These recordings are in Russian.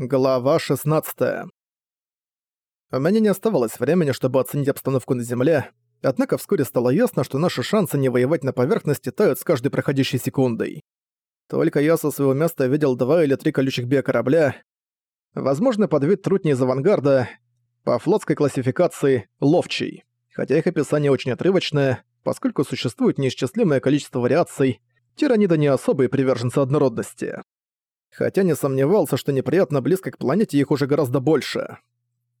Глава 16. У меня не оставалось времени, чтобы оценить обстановку на Земле, однако вскоре стало ясно, что наши шансы не воевать на поверхности тают с каждой проходящей секундой. Только я со своего места видел два или три колючих биокорабля, возможно, под вид трутней из авангарда, по флотской классификации «ловчий», хотя их описание очень отрывочное, поскольку существует неисчислимое количество вариаций, тиранида не особые приверженцы однородности хотя не сомневался, что неприятно близко к планете их уже гораздо больше.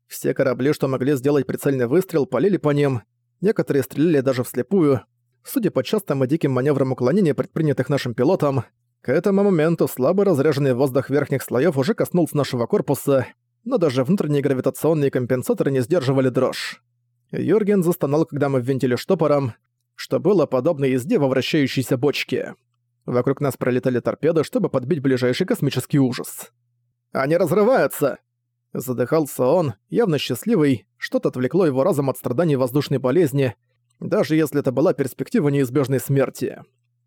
Все корабли, что могли сделать прицельный выстрел, полили по ним, некоторые стреляли даже вслепую. Судя по частым и диким маневрам уклонения, предпринятых нашим пилотом, к этому моменту слабо разряженный воздух верхних слоев уже коснулся нашего корпуса, но даже внутренние гравитационные компенсаторы не сдерживали дрожь. Юрген застонал, когда мы ввинтили штопором, что было подобно езде во вращающейся бочке. Вокруг нас пролетали торпеды, чтобы подбить ближайший космический ужас. «Они разрываются!» Задыхался он, явно счастливый, что-то отвлекло его разум от страданий воздушной болезни, даже если это была перспектива неизбежной смерти.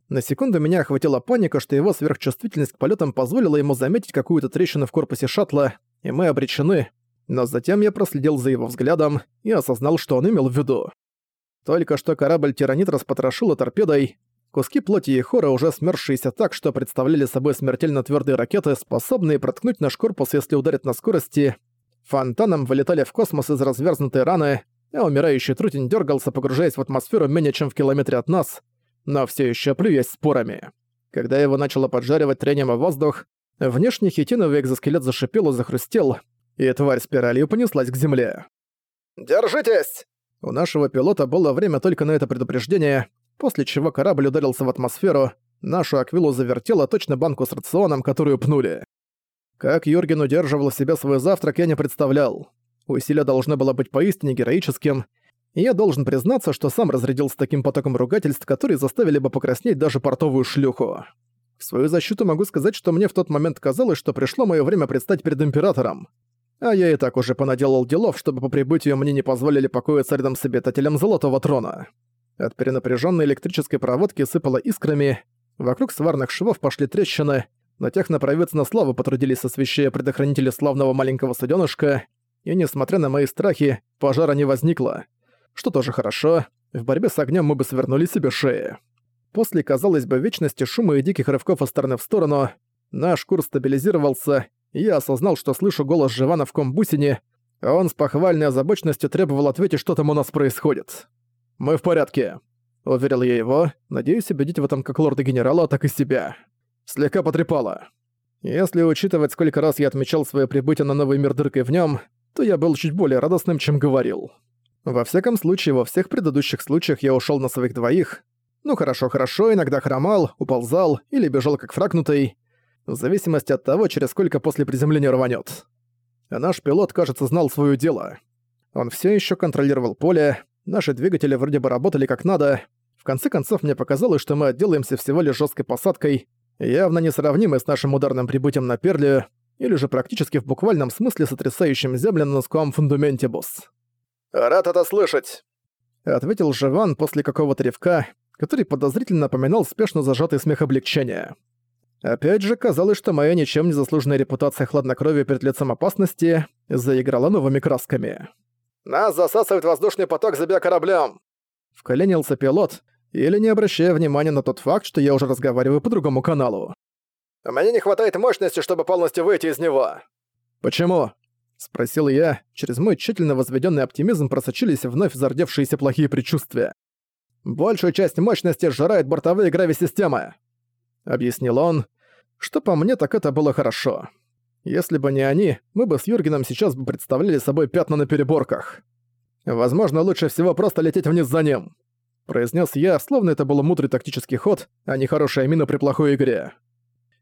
На секунду меня охватила паника, что его сверхчувствительность к полетам позволила ему заметить какую-то трещину в корпусе шаттла, и мы обречены, но затем я проследил за его взглядом и осознал, что он имел в виду. Только что корабль «Тиранит» распотрошила торпедой, Куски плоти и хора, уже смерзшиеся так, что представляли собой смертельно твердые ракеты, способные проткнуть наш корпус, если ударить на скорости, фонтаном вылетали в космос из разверзнутой раны, а умирающий трутень дергался, погружаясь в атмосферу менее чем в километре от нас, но все еще плюясь спорами. Когда его начало поджаривать трением о воздух, внешний хитиновый экзоскелет зашипел и захрустел, и тварь спиралью понеслась к земле. «Держитесь!» У нашего пилота было время только на это предупреждение, после чего корабль ударился в атмосферу, нашу аквилу завертела точно банку с рационом, которую пнули. Как Юрген удерживал себя свой завтрак, я не представлял. Усилие должно было быть поистине героическим, и я должен признаться, что сам разрядился таким потоком ругательств, которые заставили бы покраснеть даже портовую шлюху. В свою защиту могу сказать, что мне в тот момент казалось, что пришло мое время предстать перед Императором. А я и так уже понаделал делов, чтобы по прибытию мне не позволили покоиться рядом с обитателем Золотого Трона. От перенапряженной электрической проводки сыпало искрами, вокруг сварных швов пошли трещины, но технопровидцы на славу потрудились, освещая предохранители славного маленького суденышка, и, несмотря на мои страхи, пожара не возникло. Что тоже хорошо, в борьбе с огнем мы бы свернули себе шеи. После, казалось бы, вечности шума и диких рывков из стороны в сторону, наш курс стабилизировался, и я осознал, что слышу голос Живана в комбусине, а он с похвальной озабоченностью требовал ответить, что там у нас происходит. «Мы в порядке», — уверил я его, надеюсь убедить в этом как лорда-генерала, так и себя. Слегка потрепало. Если учитывать, сколько раз я отмечал свое прибытие на новый мир дыркой в нем, то я был чуть более радостным, чем говорил. Во всяком случае, во всех предыдущих случаях я ушел на своих двоих. Ну хорошо-хорошо, иногда хромал, уползал или бежал как фракнутый, в зависимости от того, через сколько после приземления рванет. Наш пилот, кажется, знал свое дело. Он все еще контролировал поле, Наши двигатели вроде бы работали как надо. В конце концов, мне показалось, что мы отделаемся всего лишь жесткой посадкой, явно несравнимой с нашим ударным прибытием на Перлию, или же практически в буквальном смысле сотрясающим землю на носком фундаментибус. «Рад это слышать», — ответил Живан после какого-то ревка, который подозрительно напоминал спешно зажатый смех облегчения. Опять же, казалось, что моя ничем не заслуженная репутация хладнокровия перед лицом опасности заиграла новыми красками. Нас засасывает воздушный поток за биокораблем!» Вколенился пилот, или не обращая внимания на тот факт, что я уже разговариваю по другому каналу. «У меня не хватает мощности, чтобы полностью выйти из него!» «Почему?» — спросил я. Через мой тщательно возведенный оптимизм просочились вновь зардевшиеся плохие предчувствия. «Большую часть мощности сжирает бортовые грави-системы», — объяснил он. Что по мне, так это было хорошо. Если бы не они, мы бы с Юргеном сейчас бы представляли собой пятна на переборках. Возможно, лучше всего просто лететь вниз за ним. Произнес я, словно это был мудрый тактический ход, а не хорошая мина при плохой игре.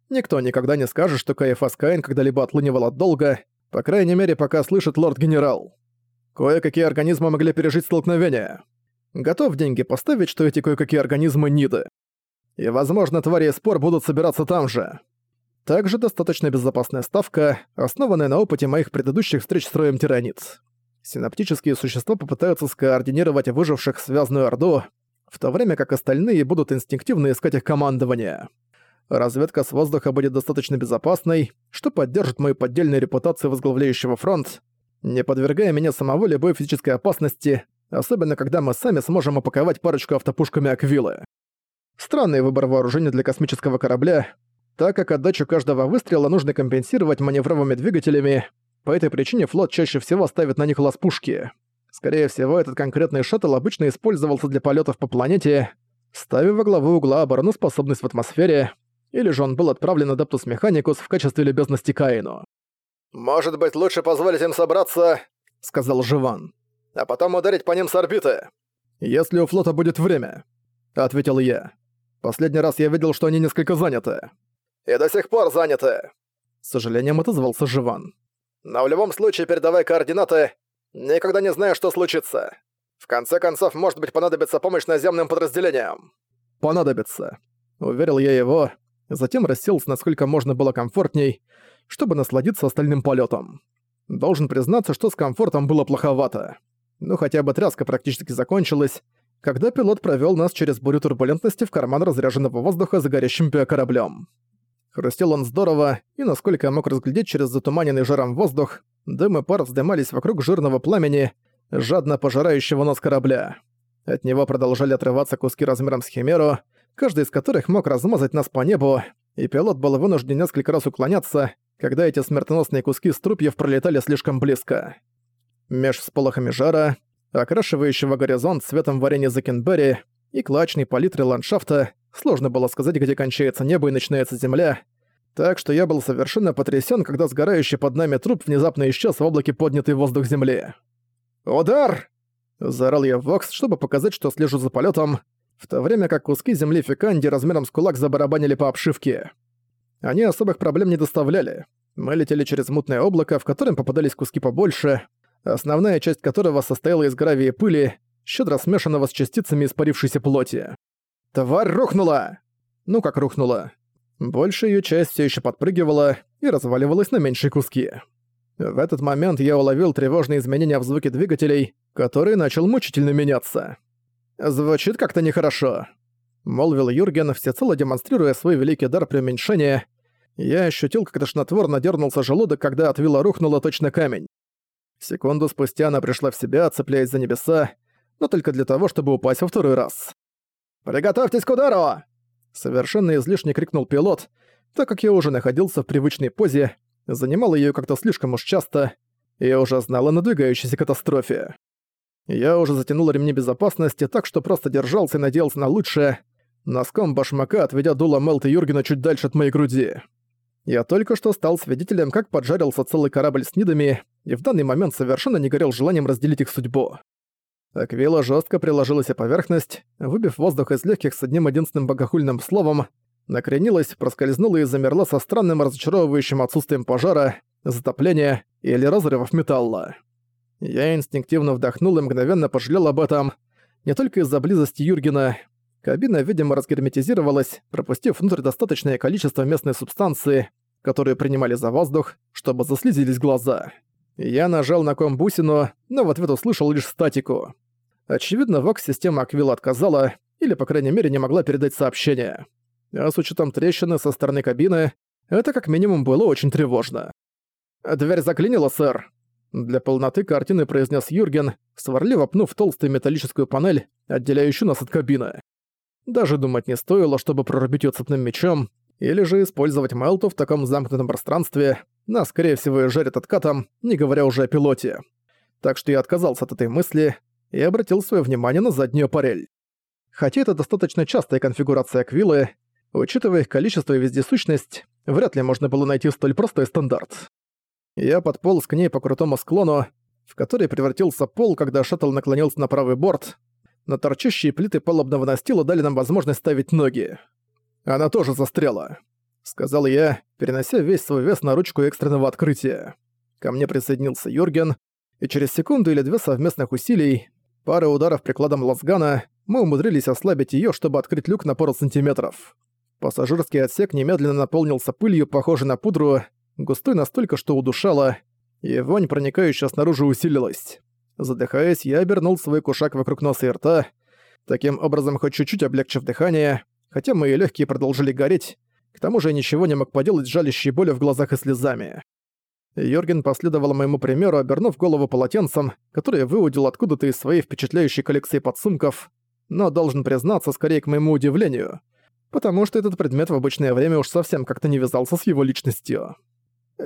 Никто никогда не скажет, что КФС Каин когда-либо отлынивал от долга, по крайней мере, пока слышит лорд-генерал. Кое-какие организмы могли пережить столкновение. Готов деньги поставить, что эти кое-какие организмы ниды. И, возможно, твари и спор будут собираться там же. Также достаточно безопасная ставка, основанная на опыте моих предыдущих встреч с роем тиранит. Синаптические существа попытаются скоординировать выживших связанную орду, в то время как остальные будут инстинктивно искать их командование. Разведка с воздуха будет достаточно безопасной, что поддержит мою поддельную репутацию возглавляющего фронт, не подвергая меня самого любой физической опасности, особенно когда мы сами сможем упаковать парочку автопушками Аквилы. Странный выбор вооружения для космического корабля, так как отдачу каждого выстрела нужно компенсировать маневровыми двигателями, по этой причине флот чаще всего ставит на них лаз-пушки. Скорее всего, этот конкретный шаттл обычно использовался для полетов по планете, ставя во главу угла обороноспособность в атмосфере, или же он был отправлен Адептус Механикус в качестве любезности Каину. «Может быть, лучше позволить им собраться», — сказал Живан, «а потом ударить по ним с орбиты». «Если у флота будет время», — ответил я. «Последний раз я видел, что они несколько заняты». «И до сих пор заняты», — с сожалением отозвался Живан. «Но в любом случае передавай координаты. Никогда не знаю, что случится. В конце концов, может быть, понадобится помощь наземным подразделениям». «Понадобится», — уверил я его, затем расселся насколько можно было комфортней, чтобы насладиться остальным полетом. Должен признаться, что с комфортом было плоховато. Ну хотя бы тряска практически закончилась, когда пилот провёл нас через бурю турбулентности в карман разряженного воздуха за горящим кораблем. Хрустел он здорово, и насколько я мог разглядеть через затуманенный жаром воздух, дым и пар вздымались вокруг жирного пламени, жадно пожирающего нос корабля. От него продолжали отрываться куски размером с химеру, каждый из которых мог размазать нас по небу, и пилот был вынужден несколько раз уклоняться, когда эти смертоносные куски струпьев пролетали слишком близко. Меж всполохами жара, окрашивающего горизонт цветом варенья Закенберри и клачной палитры ландшафта, сложно было сказать, где кончается небо и начинается земля, так что я был совершенно потрясен, когда сгорающий под нами труп внезапно исчез в облаке поднятый воздух земли. «Удар!» – заорал я в Вокс, чтобы показать, что слежу за полетом, в то время как куски земли Фиканди размером с кулак забарабанили по обшивке. Они особых проблем не доставляли. Мы летели через мутное облако, в котором попадались куски побольше, основная часть которого состояла из гравия и пыли, щедро смешанного с частицами испарившейся плоти. «Тварь рухнула!» Ну как рухнула. Большая её часть всё ещё подпрыгивала и разваливалась на меньшие куски. В этот момент я уловил тревожные изменения в звуке двигателей, который начал мучительно меняться. «Звучит как-то нехорошо», молвил Юрген, всецело демонстрируя свой великий дар преуменьшения. Я ощутил, как тошнотворно дернулся желудок, когда от вилла рухнула точно камень. Секунду спустя она пришла в себя, цепляясь за небеса, но только для того, чтобы упасть во второй раз. «Приготовьтесь к удару!» Совершенно излишне крикнул пилот, так как я уже находился в привычной позе, занимал ее как-то слишком уж часто, и я уже знал о надвигающейся катастрофе. Я уже затянул ремни безопасности, так что просто держался и надеялся на лучшее, носком башмака отведя дуло Мелта Юргена чуть дальше от моей груди. Я только что стал свидетелем, как поджарился целый корабль с нидами, и в данный момент совершенно не горел желанием разделить их судьбу. Аквила жестко приложилась о поверхность, выбив воздух из легких с одним единственным богохульным словом, накренилась, проскользнула и замерла со странным разочаровывающим отсутствием пожара, затопления или разрывов металла. Я инстинктивно вдохнул и мгновенно пожалел об этом, не только из-за близости Юргена, Кабина, видимо, разгерметизировалась, пропустив внутрь достаточное количество местной субстанции, которую принимали за воздух, чтобы заслезились глаза. Я нажал на комбусину, но в ответ услышал лишь статику. Очевидно, ВОКС-система Аквила отказала, или, по крайней мере, не могла передать сообщение. А с учетом трещины со стороны кабины, это как минимум было очень тревожно. «Дверь заклинила, сэр», для полноты картины произнес Юрген, сварливо пнув толстую металлическую панель, отделяющую нас от кабины. Даже думать не стоило, чтобы прорубить её цепным мечом, или же использовать Мелту в таком замкнутом пространстве. Нас, скорее всего, и жарят откатом, не говоря уже о пилоте. Так что я отказался от этой мысли и обратил своё внимание на заднюю парель. Хотя это достаточно частая конфигурация Квиллы, учитывая их количество и вездесущность, вряд ли можно было найти столь простой стандарт. Я подполз к ней по крутому склону, в который превратился пол, когда шаттл наклонился на правый борт, но торчащие плиты палубного настила дали нам возможность ставить ноги. Она тоже застряла, сказал я, перенося весь свой вес на ручку экстренного открытия. Ко мне присоединился Юрген, и через секунду или две совместных усилий, пары ударов прикладом лазгана, мы умудрились ослабить ее, чтобы открыть люк на пару сантиметров. Пассажирский отсек немедленно наполнился пылью, похожей на пудру, густой настолько, что удушала, и вонь, проникающая снаружи, усилилась. Задыхаясь, я обернул свой кушак вокруг носа и рта, таким образом хоть чуть-чуть облегчив дыхание, хотя мои легкие продолжили гореть, к тому же я ничего не мог поделать с жалящей болью в глазах и слезами. Йорген последовал моему примеру, обернув голову полотенцем, которое выудил откуда-то из своей впечатляющей коллекции подсумков, но должен признаться, скорее к моему удивлению, потому что этот предмет в обычное время уж совсем как-то не вязался с его личностью.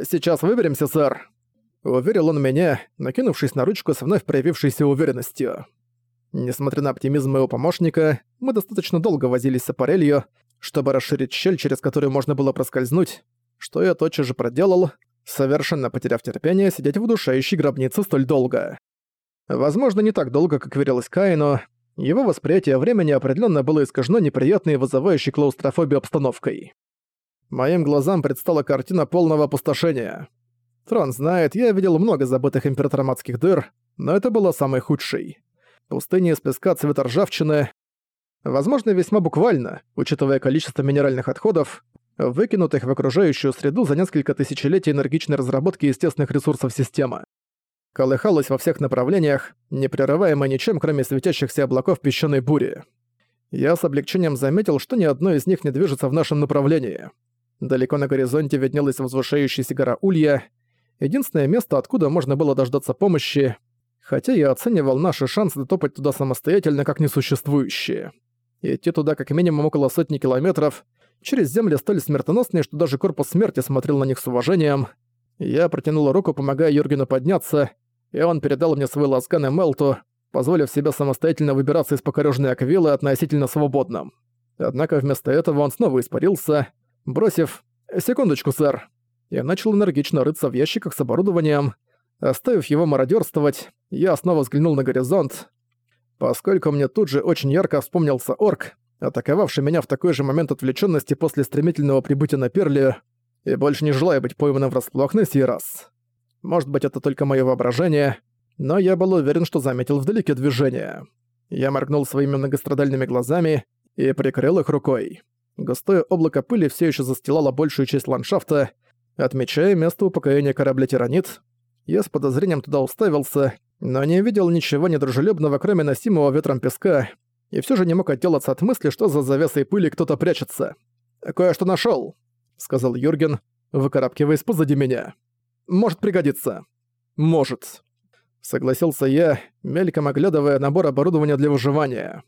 «Сейчас выберемся, сэр», — уверил он меня, накинувшись на ручку с вновь проявившейся уверенностью. Несмотря на оптимизм моего помощника, мы достаточно долго возились с аппарелью, чтобы расширить щель, через которую можно было проскользнуть, что я тотчас же проделал, совершенно потеряв терпение сидеть в удушающей гробнице столь долго. Возможно, не так долго, как верилось Каину, его восприятие времени определенно было искажено неприятной и вызывающей клаустрофобию обстановкой. Моим глазам предстала картина полного опустошения. Трон знает, я видел много забытых императором адских дыр, но это было самой худшей. Пустыня из песка цвета ржавчины. Возможно, весьма буквально, учитывая количество минеральных отходов, выкинутых в окружающую среду за несколько тысячелетий энергичной разработки естественных ресурсов системы. Колыхалась во всех направлениях, не прерываемо ничем, кроме светящихся облаков песчаной бури. Я с облегчением заметил, что ни одно из них не движется в нашем направлении. Далеко на горизонте виднелась возвышающаяся гора Улья, единственное место, откуда можно было дождаться помощи, хотя я оценивал наши шансы дотопать туда самостоятельно как несуществующие. Идти туда как минимум около сотни километров, через земли столь смертоносные, что даже корпус смерти смотрел на них с уважением. Я протянул руку, помогая Юргену подняться, и он передал мне свой ласкан и Мелту, позволив себе самостоятельно выбираться из покорёженной аквилы относительно свободно. Однако вместо этого он снова испарился, бросив «Секундочку, сэр». Я начал энергично рыться в ящиках с оборудованием. Оставив его мародёрствовать, я снова взглянул на горизонт. Поскольку мне тут же очень ярко вспомнился орк, атаковавший меня в такой же момент отвлечённости после стремительного прибытия на Перлию, и больше не желая быть пойманным врасплох на сей раз. Может быть, это только моё воображение, но я был уверен, что заметил вдалеке движение. Я моргнул своими многострадальными глазами и прикрыл их рукой. Густое облако пыли все еще застилало большую часть ландшафта, отмечая место упокоения корабля «Тиранит». Я с подозрением туда уставился, но не видел ничего недружелюбного, кроме носимого ветром песка, и все же не мог отделаться от мысли, что за завесой пыли кто-то прячется. «Кое-что нашел, сказал Юрген, выкарабкиваясь позади меня. Может пригодиться. Может. Согласился я, мельком оглядывая набор оборудования для выживания.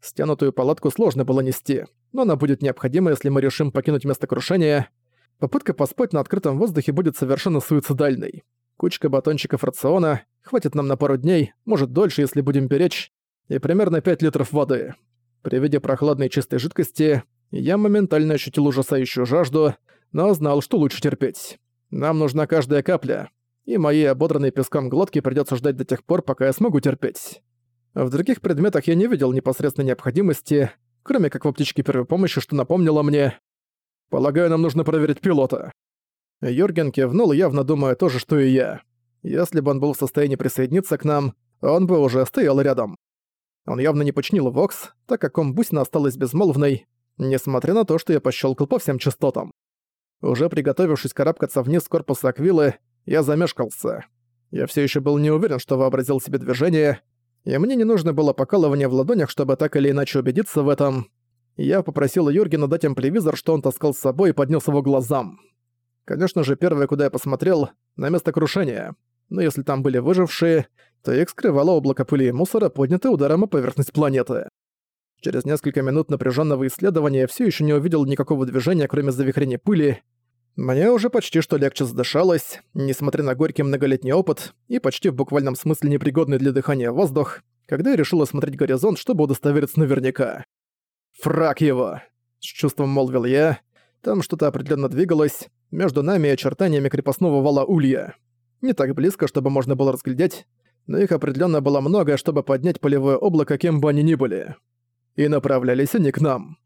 Стянутую палатку сложно было нести, но она будет необходима, если мы решим покинуть место крушения. Попытка поспать на открытом воздухе будет совершенно суицидальной. Кучка батончиков рациона хватит нам на пару дней, может дольше, если будем беречь, и примерно 5 литров воды. При виде прохладной чистой жидкости я моментально ощутил ужасающую жажду, но знал, что лучше терпеть. Нам нужна каждая капля, и моей ободранной песком глотки придётся ждать до тех пор, пока я смогу терпеть. В других предметах я не видел непосредственной необходимости, кроме как в аптечке первой помощи, что напомнило мне. Полагаю, нам нужно проверить пилота. Йорген кивнул, явно думая то же, что и я. Если бы он был в состоянии присоединиться к нам, он бы уже стоял рядом. Он явно не починил Вокс, так как комбусина осталась безмолвной, несмотря на то, что я пощелкал по всем частотам. Уже приготовившись карабкаться вниз корпуса Аквилы, я замешкался. Я все еще был не уверен, что вообразил себе движение, и мне не нужно было покалывание в ладонях, чтобы так или иначе убедиться в этом. Я попросил Юргена дать им телевизор, что он таскал с собой, и поднес его глазам. Конечно же, первое, куда я посмотрел, на место крушения. Но если там были выжившие, то их скрывало облако пыли и мусора, поднятое ударом о поверхность планеты. Через несколько минут напряженного исследования я все еще не увидел никакого движения, кроме завихрения пыли. Мне уже почти что легче задышалось, несмотря на горький многолетний опыт и почти в буквальном смысле непригодный для дыхания воздух, когда я решил осмотреть горизонт, чтобы удостовериться наверняка. «Фраг его!» — с чувством молвил я. Там что-то определенно двигалось, между нами и очертаниями крепостного вала Улья. Не так близко, чтобы можно было разглядеть, но их определенно было много, чтобы поднять полевое облако, кем бы они ни были и направлялись они к нам.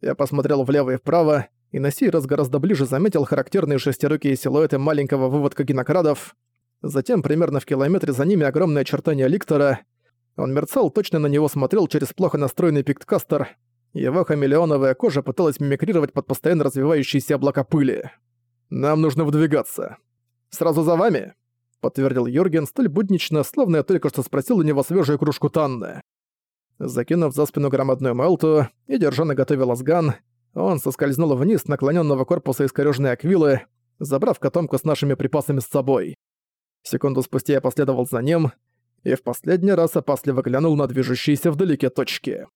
Я посмотрел влево и вправо, и на сей раз гораздо ближе заметил характерные шестирукие силуэты маленького выводка гинокрадов. Затем, примерно в километре за ними огромное очертание ликтора. Он мерцал, точно на него смотрел через плохо настроенный пикткастер. Его хамелеоновая кожа пыталась мимикрировать под постоянно развивающиеся облака пыли. «Нам нужно выдвигаться». «Сразу за вами?» — подтвердил Юрген столь буднично, словно я только что спросил у него свежую кружку Танны. Закинув за спину громадную Мелту и держа на готове лазган, Он соскользнул вниз наклоненного корпуса искорёженной аквилы, забрав котомку с нашими припасами с собой. Секунду спустя я последовал за ним и в последний раз опасливо глянул на движущиеся вдалеке точки.